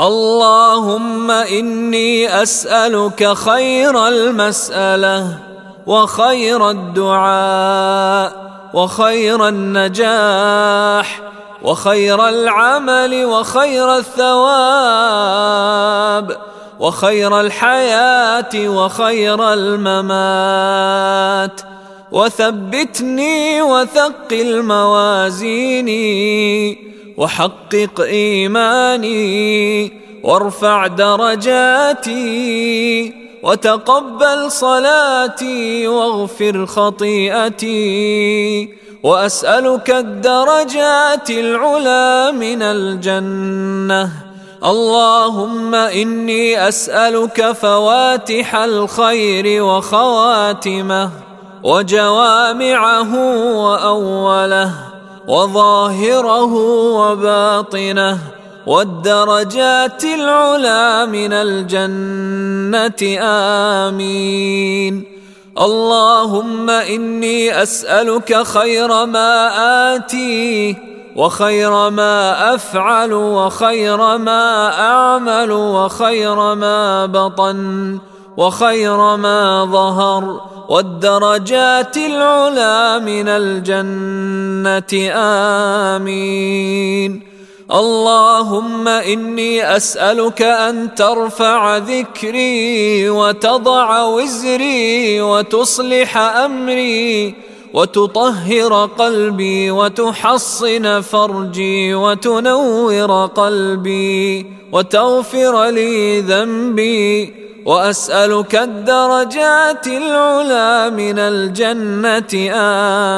اللهم إني أسألك خير المسألة وخير الدعاء وخير النجاح وخير العمل وخير الثواب وخير الحياة وخير الممات وثبتني وثقل موازيني وحقق إيماني وارفع درجاتي وتقبل صلاتي واغفر خطيئتي وأسألك الدرجات العلى من الجنة. اللهم إني أسألك فواتح الخير وخواتمه وجوامعه وأوله. وظاهره وباطنه والدرجات العلى من الجنة آمين. اللهم إني أسألك خير ما آتي وخير ما أفعل وخير ما أعمل وخير ما بطن وخير ما ظهر والدرجات العلى من الجنة آمين. اللهم إني أسألك أن ترفع ذكري وتضع وزري وتصلح أمري وتطهر قلبي وتحصن فرجي وتنور قلبي وتغفر لي ذنبي وأسألك الدرجات العلى من الجنة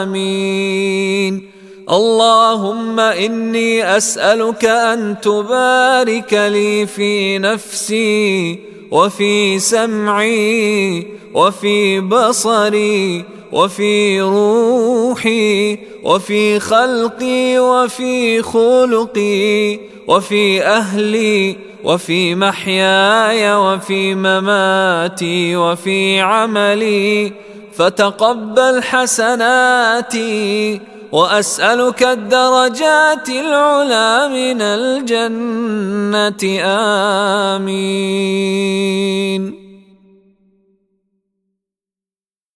آمين. اللهم إني أسألك أن تبارك لي في نفسي وفي سمعي وفي بصري وفي روحي وفي خلقي وفي خلقي وفي أهلي وفي محياي وفي مماتي وفي عملي فتقبل حسناتي وأسألك الدرجات العلى من الجنة. آمين.